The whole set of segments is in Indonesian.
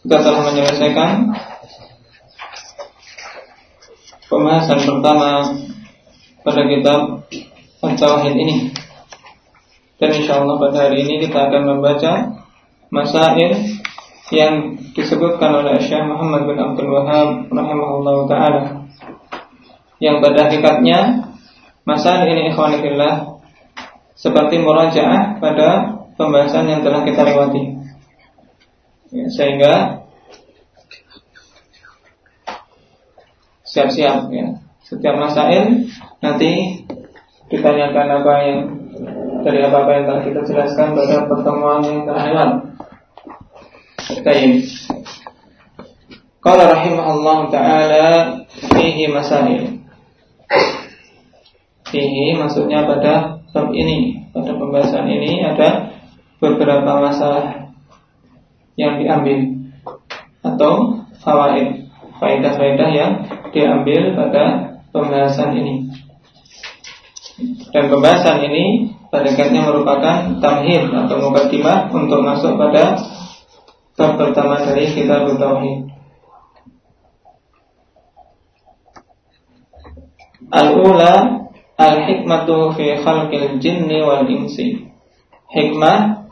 Kita telah menyelesaikan pembahasan pertama pada kitab Tauhid ini. Dan insya Allah pada hari ini kita akan membaca masail yang disebutkan oleh Syekh Muhammad bin Abdul Wahab rahimahullah taala. Yang pada hakikatnya masail ini ikhwanillah seperti murajaah pada pembahasan yang telah kita lewati ya, sehingga siap-siap ya setiap masail nanti ditanyakan apa yang dari apa-apa yang telah kita jelaskan pada pertemuan yang telah lewat. Baik. Qala rahimahullah taala fihi masail. Fihi maksudnya pada bab ini, pada pembahasan ini ada beberapa masalah yang diambil atau fawaid faedah-faedah yang diambil pada pembahasan ini dan pembahasan ini pada merupakan tamhid atau mukadimah untuk masuk pada bab pertama dari kitab tauhid. Al-ula al-hikmatu fi khalqil jinni wal insi. Hikmah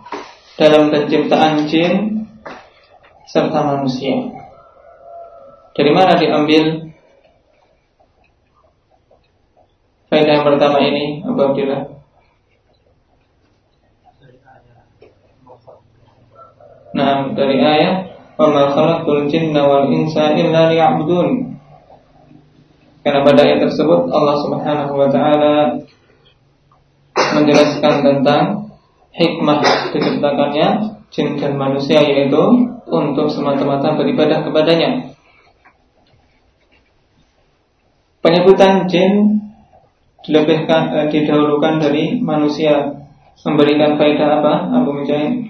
dalam penciptaan jin serta manusia. Dari mana diambil faedah yang pertama ini, Abu Abdillah? Nah, dari ayat "Wa ma khalaqtul jinna wal insa illa liya'budun." Karena pada ayat tersebut Allah Subhanahu wa taala menjelaskan tentang hikmah diciptakannya jin dan manusia yaitu untuk semata-mata beribadah kepadanya. Penyebutan jin dilebihkan eh, didahulukan dari manusia memberikan faedah apa Abu Mujahid?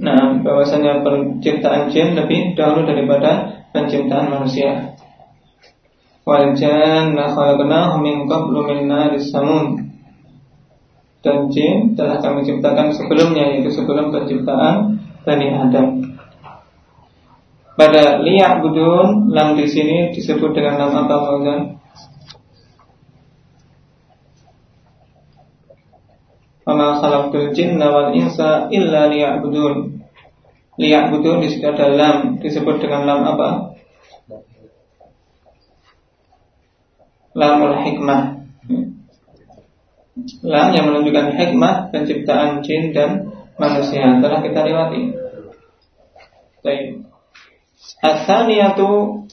Nah, bahwasanya penciptaan jin lebih dahulu daripada penciptaan manusia. Wal janna khalaqnahu min qablu min naris dan jin telah kami ciptakan sebelumnya yaitu sebelum penciptaan Bani Adam. Pada liyak budun lam di sini disebut dengan nama apa Fauzan? Fama khalaqtul jinna wal insa illa liya'budun. Liya'budun di situ ada lam disebut dengan lam apa? Lamul hikmah lam yang menunjukkan hikmah penciptaan jin dan manusia telah kita lewati. Baik. Asaliyatu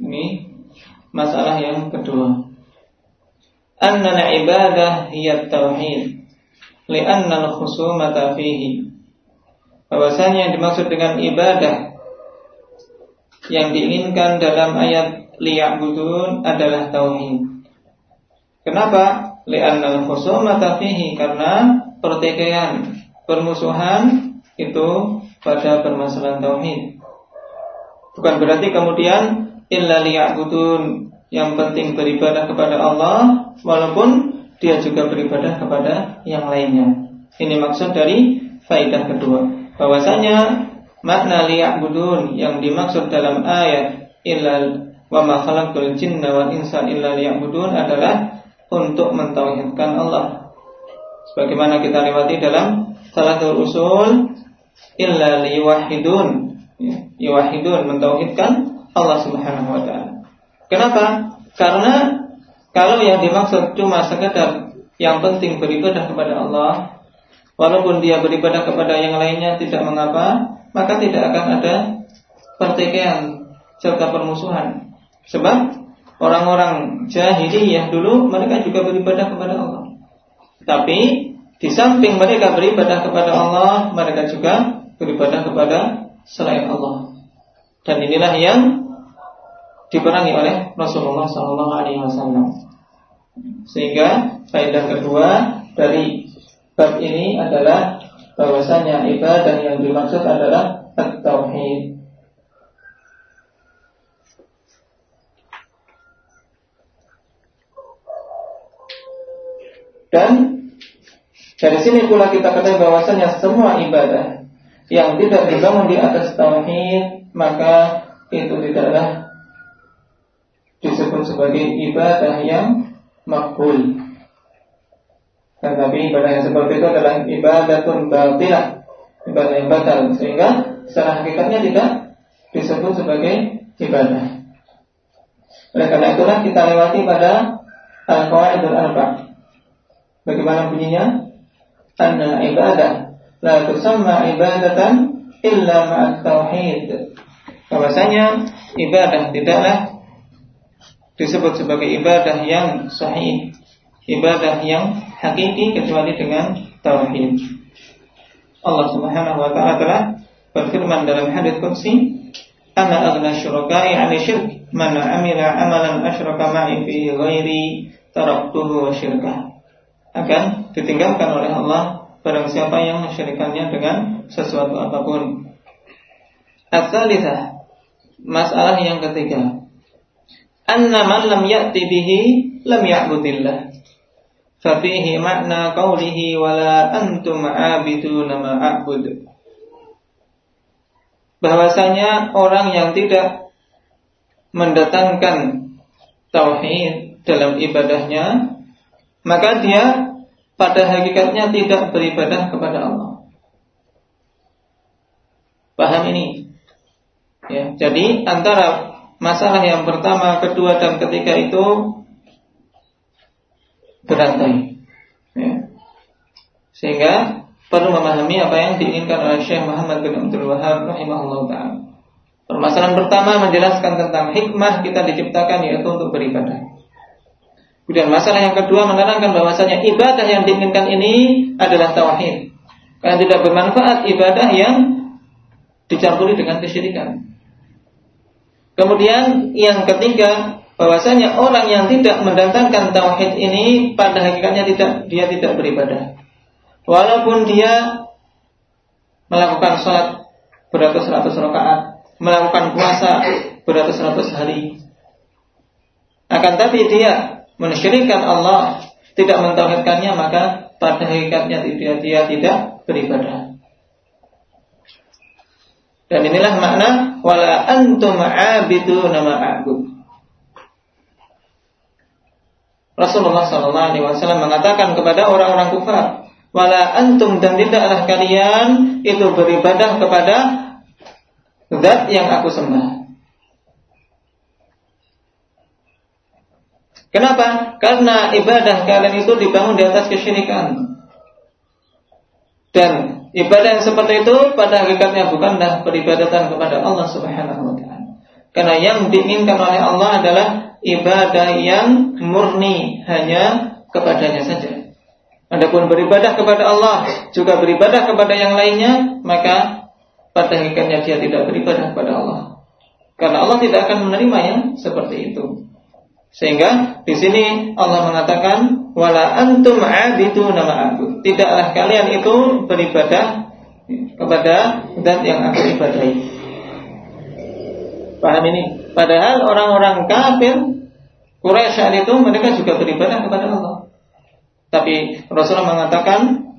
ini masalah yang kedua. Anna ibadah hiya tauhid li'anna al-khusumata fihi. Bahwasanya yang dimaksud dengan ibadah yang diinginkan dalam ayat liya'budun adalah tauhid. Kenapa? Li'annal khusumata fihi karena pertikaian, permusuhan itu pada permasalahan tauhid. Bukan berarti kemudian illa liya'budun yang penting beribadah kepada Allah walaupun dia juga beribadah kepada yang lainnya. Ini maksud dari faidah kedua. Bahwasanya makna liya'budun yang dimaksud dalam ayat illa wa ma khalaqul jinna wal insa illa liya'budun adalah untuk mentauhidkan Allah. Sebagaimana kita lewati dalam salah satu usul illa liwahidun ya, mentauhidkan Allah Subhanahu wa taala. Kenapa? Karena kalau yang dimaksud cuma sekedar yang penting beribadah kepada Allah, walaupun dia beribadah kepada yang lainnya tidak mengapa, maka tidak akan ada pertikaian serta permusuhan. Sebab orang-orang jahiliyah dulu mereka juga beribadah kepada Allah. Tapi di samping mereka beribadah kepada Allah, mereka juga beribadah kepada selain Allah. Dan inilah yang diperangi oleh Rasulullah SAW. Sehingga faedah kedua dari bab ini adalah bahwasanya ibadah yang dimaksud adalah at-tauhid. Dan dari sini pula kita ketahui bahwasanya semua ibadah yang tidak dibangun di atas tauhid maka itu tidaklah disebut sebagai ibadah yang makbul. Dan tapi ibadah yang seperti itu adalah ibadatun batilah, ibadah yang batal sehingga secara hakikatnya tidak disebut sebagai ibadah. Oleh karena itulah kita lewati pada al-qawaidul arba. Bagaimana bunyinya? Anna ibadah la tusamma ibadatan illa ma'at tauhid. Bahwasanya ibadah tidaklah disebut sebagai ibadah yang sahih, ibadah yang hakiki kecuali dengan tauhid. Allah Subhanahu wa taala telah berfirman dalam hadis qudsi, "Ana aghna syuraka'i 'ani syirk, man 'amila 'amalan asyraka ma'i fi ghairi taraktuhu wa syirkah." Akan ditinggalkan oleh Allah barang siapa yang mensyirikannya dengan sesuatu apa pun. As-salisah, masalah yang ketiga, anna man lam ya'ti bihi lam ya'budillah. Fafihi makna qawlihi wala antum abiduna ma a'bud. Bahwasanya orang yang tidak mendatangkan tauhid dalam ibadahnya, maka dia pada hakikatnya tidak beribadah kepada Allah. Paham ini? Ya, jadi antara masalah yang pertama, kedua dan ketiga itu berantai. Ya. Sehingga perlu memahami apa yang diinginkan oleh Syekh Muhammad bin Abdul Wahab rahimahullah taala. Permasalahan pertama menjelaskan tentang hikmah kita diciptakan yaitu untuk beribadah. Kemudian masalah yang kedua menerangkan bahwasanya ibadah yang diinginkan ini adalah tauhid. Karena tidak bermanfaat ibadah yang dicampuri dengan kesyirikan. Kemudian yang ketiga, bahwasanya orang yang tidak mendatangkan tauhid ini pada hakikatnya tidak dia tidak beribadah. Walaupun dia melakukan sholat beratus-ratus rakaat, melakukan puasa beratus-ratus hari. Akan tapi dia mensyirikkan Allah, tidak mentauhidkannya, maka pada hakikatnya dia, dia tidak beribadah. Dan inilah makna wala antum abidu nama abud. Rasulullah Sallallahu Alaihi Wasallam mengatakan kepada orang-orang kufar, wala antum dan tidaklah kalian itu beribadah kepada zat yang aku sembah. Kenapa? Karena ibadah kalian itu dibangun di atas kesyirikan. Dan Ibadah yang seperti itu pada hakikatnya bukanlah peribadatan kepada Allah Subhanahu wa taala. Karena yang diinginkan oleh Allah adalah ibadah yang murni hanya kepadanya saja. Adapun beribadah kepada Allah juga beribadah kepada yang lainnya, maka pada hakikatnya dia tidak beribadah kepada Allah. Karena Allah tidak akan menerimanya seperti itu. Sehingga di sini Allah mengatakan wala antum abidu nama aku. Tidaklah kalian itu beribadah kepada zat yang aku ibadahi. Paham ini? Padahal orang-orang kafir Quraisy saat itu mereka juga beribadah kepada Allah. Tapi Rasulullah mengatakan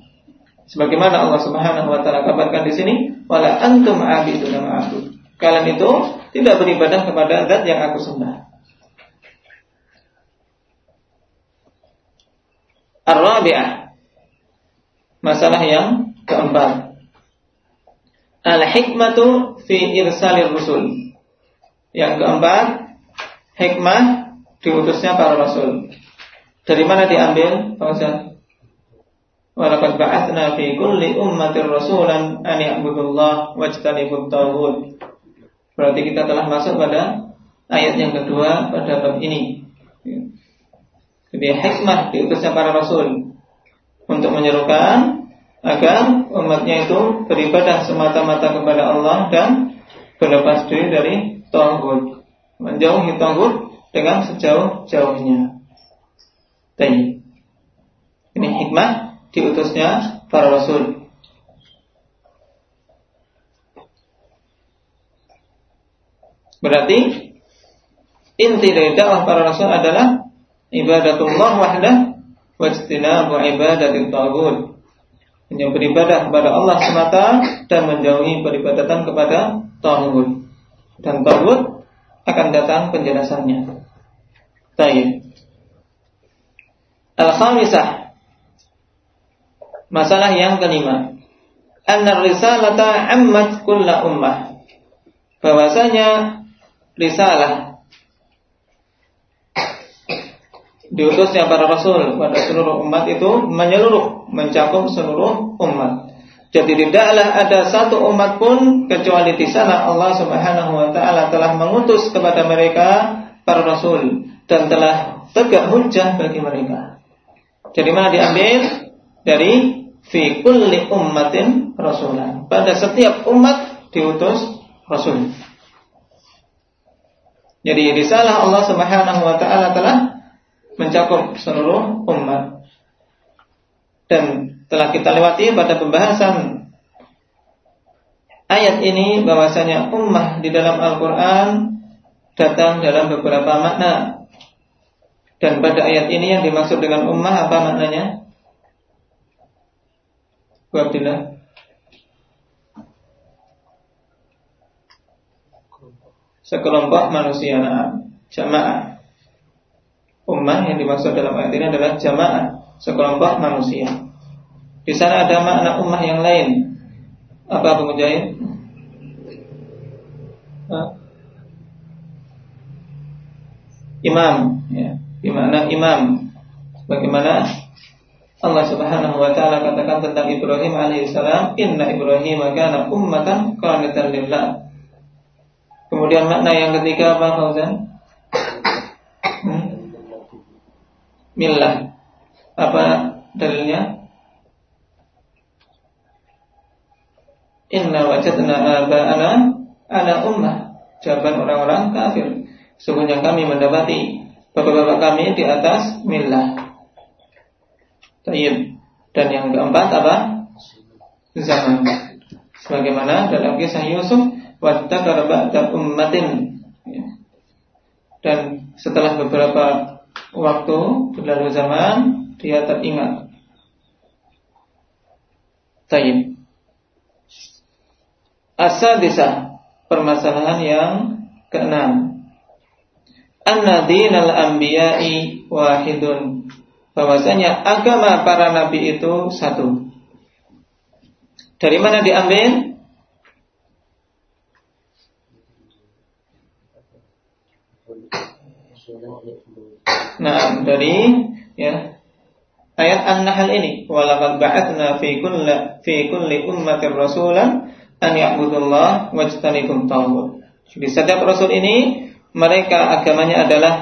sebagaimana Allah Subhanahu wa taala kabarkan di sini, wala antum nama aku. Kalian itu tidak beribadah kepada zat yang aku sembah. Ar-rabi'ah. Masalah yang keempat. Al-hikmatu fi irsalir rusul. Yang keempat, hikmah diutusnya para rasul. Dari mana diambil, Pak? Walaqad ba'atsna fi kulli ummatin rasulan an ya'budullah wajtanibut taghut. Berarti kita telah masuk pada ayat yang kedua pada bab ini. Jadi hikmah diutusnya para rasul. Untuk menyerukan agar umatnya itu beribadah semata-mata kepada Allah dan berlepas diri dari tauhid, menjauhi tauhid dengan sejauh-jauhnya. Tanya. Ini hikmah diutusnya para rasul. Berarti inti dari dakwah para rasul adalah ibadatullah wahdah wajtinabu ibadatit tagut. Hanya beribadah kepada Allah semata dan menjauhi peribadatan kepada tagut. Dan tagut akan datang penjelasannya. Tayyib. Al-khamisah Masalah yang kelima Anna risalata ammat kulla ummah Bahwasanya risalah diutusnya para rasul pada seluruh umat itu menyeluruh mencakup seluruh umat. Jadi tidaklah ada satu umat pun kecuali di sana Allah Subhanahu wa taala telah mengutus kepada mereka para rasul dan telah tegak hujah bagi mereka. Jadi mana diambil? Dari fi kulli ummatin rasulan. Pada setiap umat diutus rasul. Jadi risalah Allah Subhanahu wa taala telah mencakup seluruh umat. Dan telah kita lewati pada pembahasan ayat ini bahwasanya ummah di dalam Al-Qur'an datang dalam beberapa makna dan pada ayat ini yang dimaksud dengan ummah apa maknanya? Bu. Sekelompok manusia nah, jamaah. Ummah yang dimaksud dalam ayat ini adalah jamaah, sekelompok manusia. Di sana ada makna ummah yang lain. Apa Abu Mujahid? Imam, ya di mana imam bagaimana Allah Subhanahu wa taala katakan tentang Ibrahim alaihissalam inna Ibrahim kana ummatan qanitan lillah kemudian makna yang ketiga apa Fauzan hmm? Millah apa dalilnya inna wajadna aba'ana ala ummah jawaban orang-orang kafir sungguhnya kami mendapati bapak-bapak kami di atas milah. Tayyib. Dan yang keempat apa? Zaman. Sebagaimana dalam kisah Yusuf, wattakar ba'da ummatin. Ya. Dan setelah beberapa waktu berlalu zaman, dia teringat. Tayyib. Asadisah permasalahan yang keenam anna dinal anbiya'i wahidun bahwasanya agama para nabi itu satu. Dari mana diambil? Nah, dari ya ayat An-Nahl ini, walaqad ba'atsna fi kulli fi kulli ummatin rasulan an ya'budullah wajtanibut taghut. Jadi setiap rasul ini mereka agamanya adalah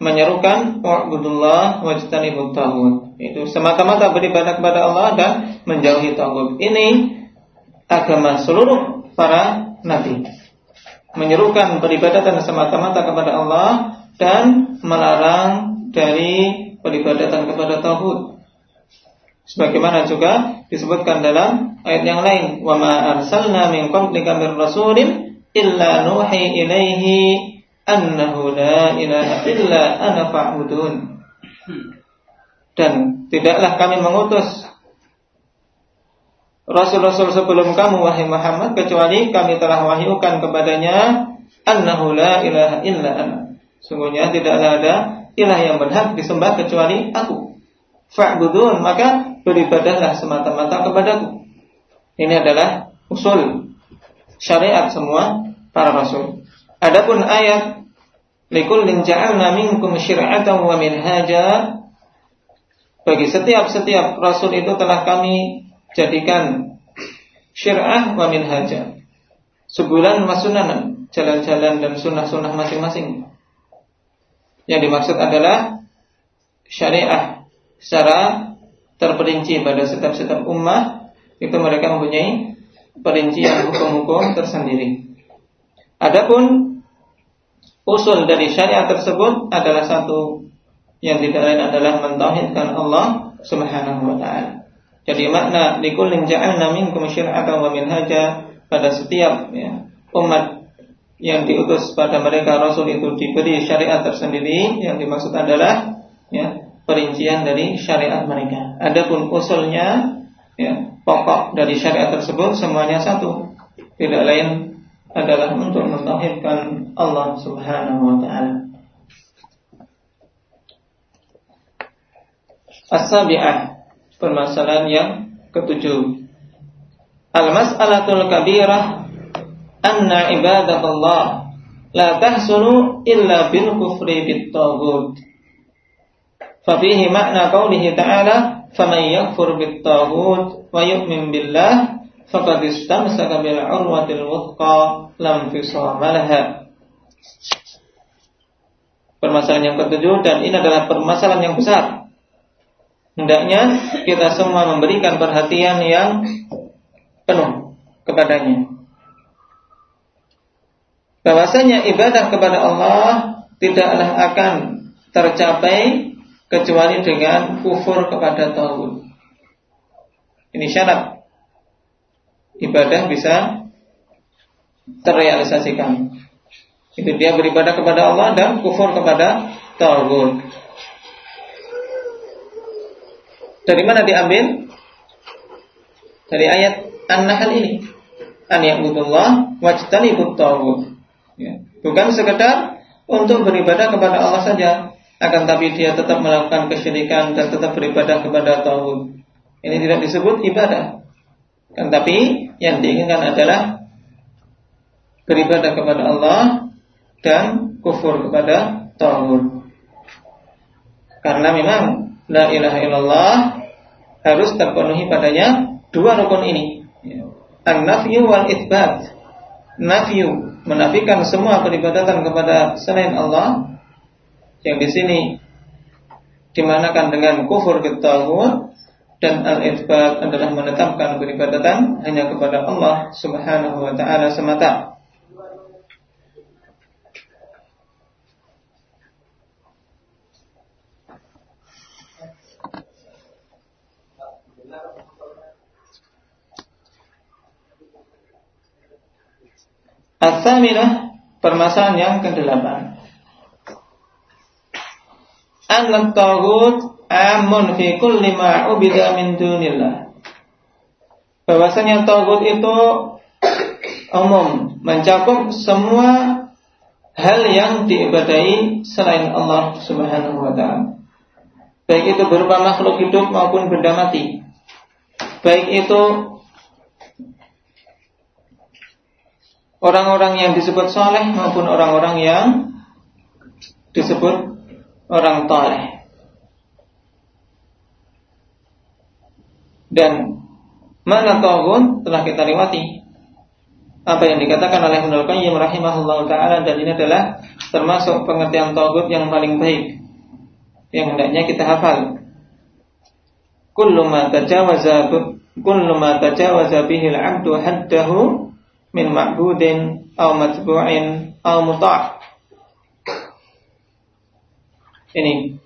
menyerukan wa'budullah wajtanibut taghut. Itu semata-mata beribadah kepada Allah dan menjauhi taghut. Ini agama seluruh para nabi. Menyerukan peribadatan semata-mata kepada Allah dan melarang dari peribadatan kepada taghut. Sebagaimana juga disebutkan dalam ayat yang lain, "Wa ma arsalna min qablika min rasulin illa nuhi ilaihi annahu la ilaha illa ana fa'budun. Dan tidaklah kami mengutus Rasul-Rasul sebelum kamu wahai Muhammad kecuali kami telah wahyukan kepadanya annahu la ilaha illa ana. Sungguhnya tidaklah ada ilah yang berhak disembah kecuali aku. Fa'budun maka beribadahlah semata-mata kepadaku. Ini adalah usul syariat semua para rasul. Adapun ayat Likullin ja'alna minkum syir'atan wa minhaja bagi setiap-setiap rasul itu telah kami jadikan syir'ah wa minhaja sebulan masunanan jalan-jalan dan sunnah-sunnah masing-masing yang dimaksud adalah syariah secara terperinci pada setiap-setiap ummah itu mereka mempunyai perincian hukum-hukum tersendiri. Adapun usul dari syariat tersebut adalah satu yang tidak lain adalah mentauhidkan Allah Subhanahu wa taala. Jadi makna likullin ja'alna minkum syir'atan wa minhaja pada setiap ya, umat yang diutus pada mereka rasul itu diberi syariat tersendiri yang dimaksud adalah ya, perincian dari syariat mereka. Adapun usulnya ya, pokok dari syariat tersebut semuanya satu. Tidak lain adalah untuk mentauhidkan Allah Subhanahu wa taala. As-sabi'ah permasalahan yang ketujuh. Al-mas'alatul kabirah anna ibadatullah la tahsulu illa bil kufri bit taghut. Fafihi makna qawlihi ta'ala faman yakfur bit taghut wa yu'min billah faqad istamsaka bil urwatil wuthqa lam fisama laha. Permasalahan yang ketujuh dan ini adalah permasalahan yang besar. Hendaknya kita semua memberikan perhatian yang penuh kepadanya. Bahwasanya ibadah kepada Allah tidaklah akan tercapai kecuali dengan kufur kepada Tauhid. Ini syarat ibadah bisa terrealisasikan. Itu dia beribadah kepada Allah dan kufur kepada Tauhid. Dari mana diambil? Dari ayat An-Nahl ini. An ya'budullah wajtanibut tauhid. Ya. Bukan sekedar untuk beribadah kepada Allah saja, akan tapi dia tetap melakukan kesyirikan dan tetap beribadah kepada tauhid. Ini tidak disebut ibadah. Kan tapi yang diinginkan adalah beribadah kepada Allah dan kufur kepada Tauhid. Karena memang la ilaha illallah harus terpenuhi padanya dua rukun ini. An-nafyu wal itsbat. Nafyu menafikan semua peribadatan kepada selain Allah yang di sini dimanakan dengan kufur ke dan al-itsbat adalah menetapkan peribadatan hanya kepada Allah Subhanahu wa taala semata. Al-Thaminah permasalahan yang kedelapan. An-Taghut amun fi kulli ma ubida min dunillah. Bahwasanya tagut itu umum, mencakup semua hal yang diibadahi selain Allah Subhanahu wa taala. Baik itu berupa makhluk hidup maupun benda mati. Baik itu orang-orang yang disebut soleh maupun orang-orang yang disebut orang toleh. Dan mana tauhid telah kita lewati. Apa yang dikatakan oleh Ibnu Qayyim rahimahullah taala dan ini adalah termasuk pengertian tauhid yang paling baik yang hendaknya kita hafal. Kullu ma tajawaza kullu ma tajawaza bihi al-'abdu haddahu min ma'budin aw matbu'in aw muta'. Ini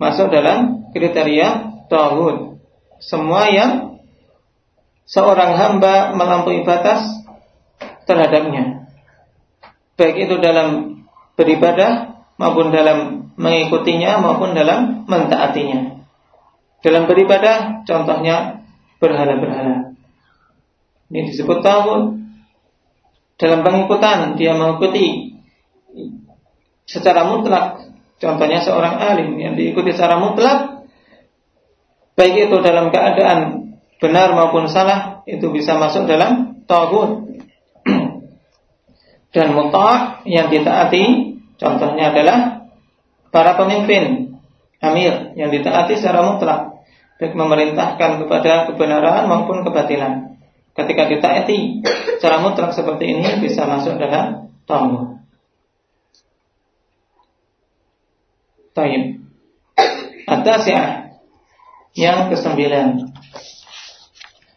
masuk dalam kriteria tauhid semua yang seorang hamba melampaui batas terhadapnya. Baik itu dalam beribadah maupun dalam mengikutinya maupun dalam mentaatinya. Dalam beribadah contohnya berhala-berhala. Ini disebut tauhid. Dalam pengikutan dia mengikuti secara mutlak. Contohnya seorang alim yang diikuti secara mutlak baik itu dalam keadaan benar maupun salah itu bisa masuk dalam tauhid dan muta' yang ditaati contohnya adalah para pemimpin amir yang ditaati secara mutlak baik memerintahkan kepada kebenaran maupun kebatilan ketika ditaati secara mutlak seperti ini bisa masuk dalam tauhid Taib. Atas ya Yang kesembilan.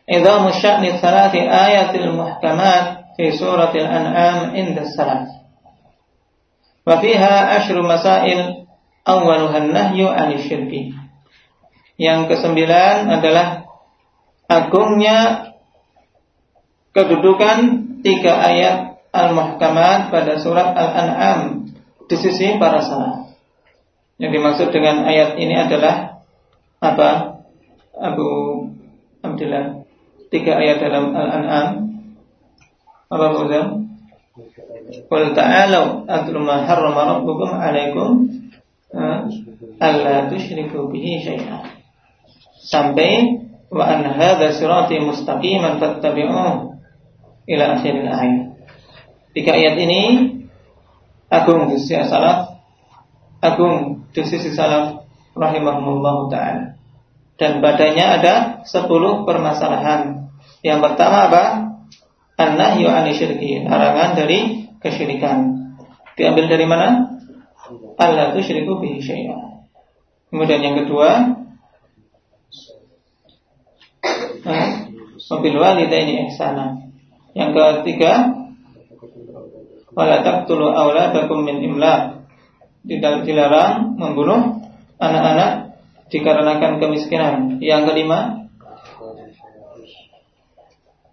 Idhamu sya'ni thalathi ayatil muhkamat fi suratil an'am inda salaf. Wa fiha ashru masail awwaluha nahyu 'anil syirki. Yang kesembilan adalah agungnya kedudukan tiga ayat al-muhkamat pada surat al-an'am di sisi para salaf. Yang dimaksud dengan ayat ini adalah apa? Abu Abdullah tiga ayat dalam Al-An'am. Apa maksudnya? Qul ta'alu atlu ma harrama rabbukum 'alaikum alla tusyriku bihi syai'an. Sampai wa an hadza sirati mustaqiman fattabi'uhu ila akhir ayat. Tiga ayat ini agung di sisi salaf, agung di sisi salaf rahimahumullah taala. Dan padanya ada sepuluh permasalahan yang pertama apa? An-nahyu syirki, larangan dari kesyirikan. Diambil dari mana? Allah syiriku bihi syai'a. Kemudian yang kedua, mobil walidaini ihsana. Yang ketiga, wala taqtulu auladakum min imlaq. Dilarang membunuh anak-anak dikarenakan kemiskinan. Yang kelima,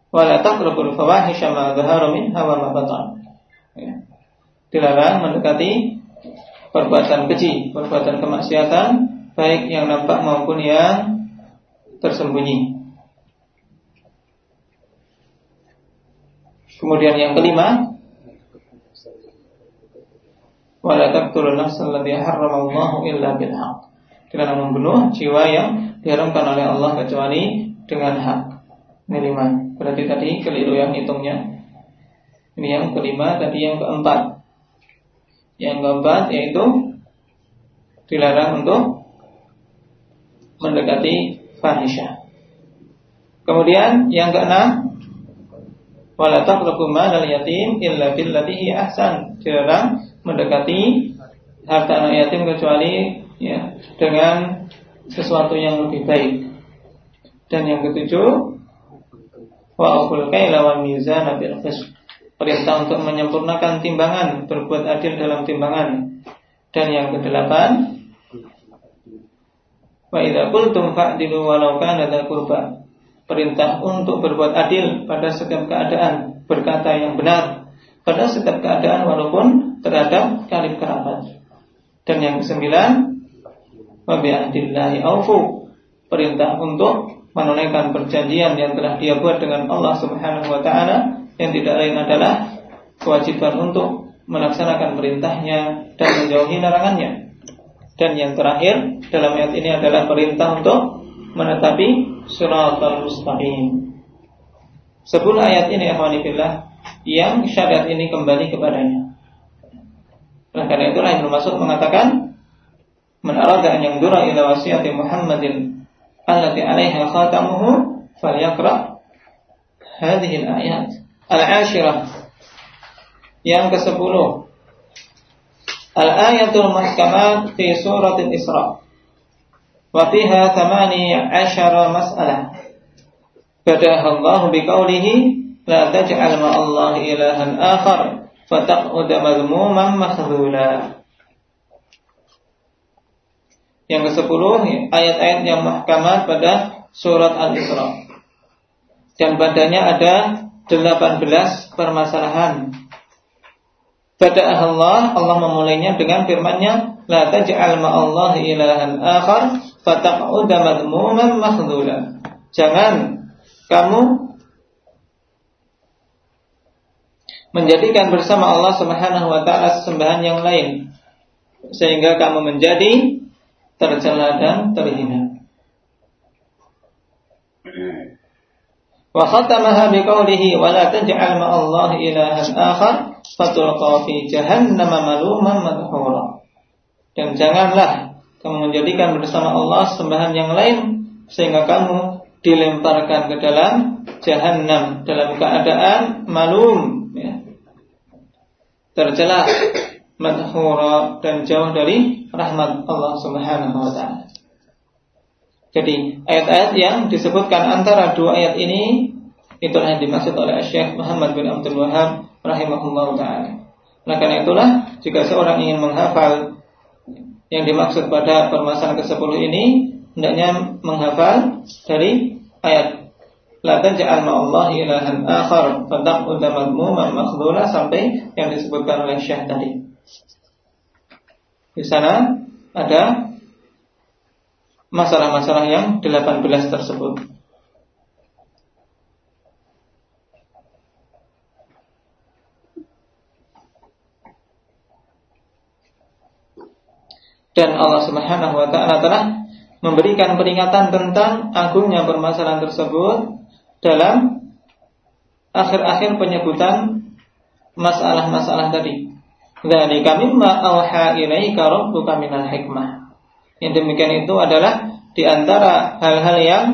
wala taqrabul fawahisha ma dhahara minha wa ma batan. Ya. Dilarang mendekati perbuatan keji, perbuatan kemaksiatan baik yang nampak maupun yang tersembunyi. Kemudian yang kelima, wala taqtulun nafsal allati harramallahu illa membunuh jiwa yang diharamkan oleh Allah kecuali dengan hak. Ini lima. Berarti tadi keliru yang hitungnya. Ini yang kelima, tadi yang keempat. Yang keempat yaitu dilarang untuk mendekati fahisha. Kemudian yang keenam, wala taqrabu malal yatim illa billati ahsan. Dilarang mendekati harta anak yatim kecuali ya dengan sesuatu yang lebih baik. Dan yang ketujuh, wa aqul kaila wal mizan bil. Perintah untuk menyempurnakan timbangan, berbuat adil dalam timbangan. Dan yang kedelapan, wa idza qultum fa'dilu walau kana qurba. Perintah untuk berbuat adil pada setiap keadaan, berkata yang benar pada setiap keadaan walaupun terhadap karib kerabat. Dan yang kesembilan, wa bi'ahdillahi aufu. Perintah untuk menunaikan perjanjian yang telah dia buat dengan Allah Subhanahu wa taala yang tidak lain adalah kewajiban untuk melaksanakan perintahnya dan menjauhi larangannya. Dan yang terakhir dalam ayat ini adalah perintah untuk menetapi suratul mustaqim. Sepuluh ayat ini akhwanifillah yang syariat ini kembali kepadanya. Oleh karena itulah yang bermaksud mengatakan Man arada an yangdura ila wasiyati Muhammadin allati 'alaiha khatamuhu falyaqra hadhihi al-ayat al-ashirah yang ke-10 al-ayatul muhkamat fi surat al-Isra wa fiha 18 mas'alah badaha Allah biqaulihi la taj'al ma Allah ilahan akhar fataqud madhmuman makhdhula yang ke-10 ayat-ayat yang mahkamah pada surat Al-Isra. Dan padanya ada 18 permasalahan. Pada Allah, Allah memulainya dengan firman-Nya, "La taj'al Allah ilahan akhar fataq'uda madmuman makhdhula." Jangan kamu menjadikan bersama Allah Subhanahu wa taala sesembahan yang lain sehingga kamu menjadi tercela dan terhina. Wa khatamaha biqaulihi wa la taj'al ma Allah ilahan akhar fatulqa fi jahannam maluman madhura. Dan janganlah kamu menjadikan bersama Allah sembahan yang lain sehingga kamu dilemparkan ke dalam jahanam dalam keadaan malum ya. tercela madhura dan jauh dari rahmat Allah Subhanahu wa taala. Jadi ayat-ayat yang disebutkan antara dua ayat ini itulah yang dimaksud oleh Syekh Muhammad bin Abdul Wahab rahimahullah taala. Nah karena itulah jika seorang ingin menghafal yang dimaksud pada permasalahan ke-10 ini hendaknya menghafal dari ayat La taj'al ma'allahi ilahan akhar Fadaq'uda madmuman makhdula Sampai yang disebutkan oleh Syekh tadi. Di sana ada masalah-masalah yang 18 tersebut dan Allah Subhanahu wa taala telah memberikan peringatan tentang agungnya permasalahan tersebut dalam akhir-akhir penyebutan masalah-masalah tadi. Dzalika mimma auha ilaika rabbuka minal hikmah. Yang demikian itu adalah di antara hal-hal yang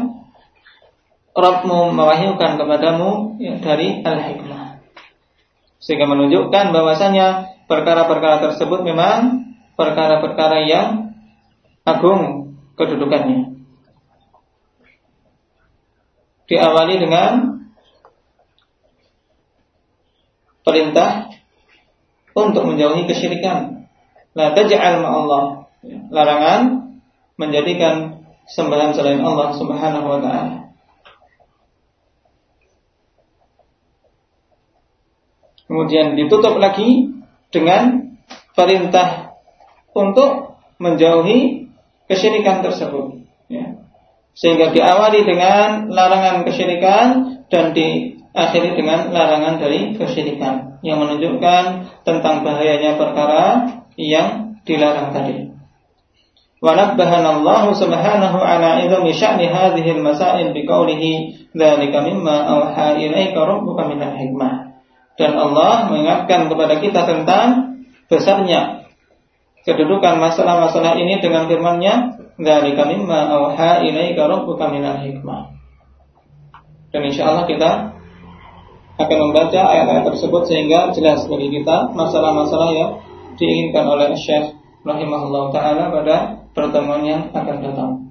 Rabbmu mewahyukan kepadamu ya, dari al-hikmah. Sehingga menunjukkan bahwasanya perkara-perkara tersebut memang perkara-perkara yang agung kedudukannya. Diawali dengan perintah untuk menjauhi kesyirikan. La taj'al ma'allah. Larangan menjadikan sembahan selain Allah Subhanahu wa taala. Kemudian ditutup lagi dengan perintah untuk menjauhi kesyirikan tersebut. Ya. Sehingga diawali dengan larangan kesyirikan dan diakhiri dengan larangan dari kesyirikan yang menunjukkan tentang bahayanya perkara yang dilarang tadi. ونبهنا الله سبحانه على عظم شأن هذه المسائل بقوله ذلك مما أوحى إليك ربك من الحكمة dan Allah mengingatkan kepada kita tentang besarnya kedudukan masalah-masalah ini dengan firman-Nya, "Dzalika mimma auha ilaika rabbuka minal hikmah." Dan insya Allah kita akan membaca ayat-ayat tersebut sehingga jelas bagi kita masalah-masalah yang diinginkan oleh Syekh rahimahullah taala pada pertemuan yang akan datang.